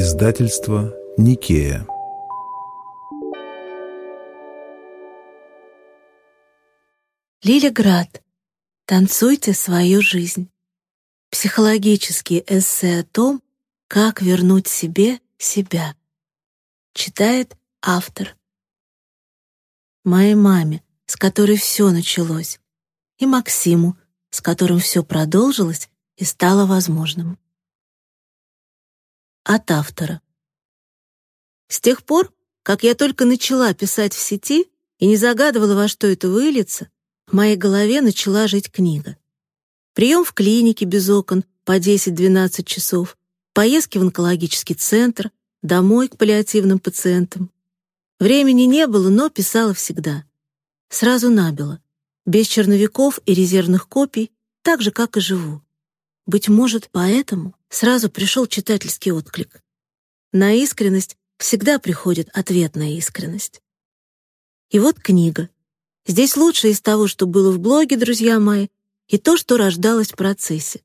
Издательство Никея. Лиля Град. Танцуйте свою жизнь. Психологические эссе о том, как вернуть себе себя. Читает автор. Моей маме, с которой все началось, и Максиму, с которым все продолжилось и стало возможным. От автора. С тех пор, как я только начала писать в сети и не загадывала, во что это выльется, в моей голове начала жить книга. Прием в клинике без окон по 10-12 часов, поездки в онкологический центр, домой к паллиативным пациентам. Времени не было, но писала всегда. Сразу набила, без черновиков и резервных копий, так же, как и живу. Быть может, поэтому сразу пришел читательский отклик. На искренность всегда приходит ответная искренность. И вот книга. Здесь лучшее из того, что было в блоге, друзья мои, и то, что рождалось в процессе.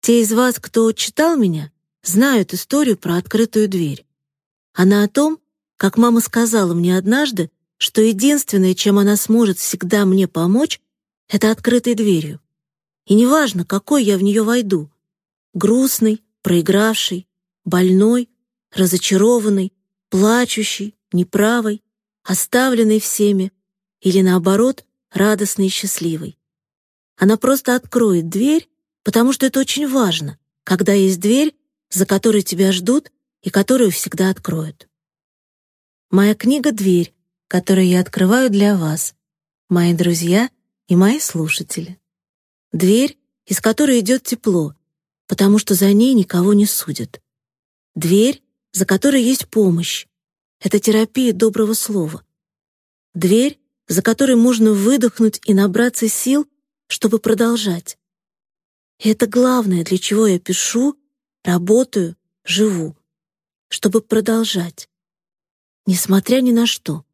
Те из вас, кто читал меня, знают историю про открытую дверь. Она о том, как мама сказала мне однажды, что единственное, чем она сможет всегда мне помочь, это открытой дверью. И неважно, какой я в нее войду — грустный, проигравший, больной, разочарованный, плачущий, неправый, оставленный всеми или, наоборот, радостный и счастливый. Она просто откроет дверь, потому что это очень важно, когда есть дверь, за которой тебя ждут и которую всегда откроют. Моя книга «Дверь», которые я открываю для вас, мои друзья и мои слушатели. Дверь, из которой идет тепло, потому что за ней никого не судят. Дверь, за которой есть помощь. Это терапия доброго слова. Дверь, за которой можно выдохнуть и набраться сил, чтобы продолжать. И это главное, для чего я пишу, работаю, живу. Чтобы продолжать. Несмотря ни на что.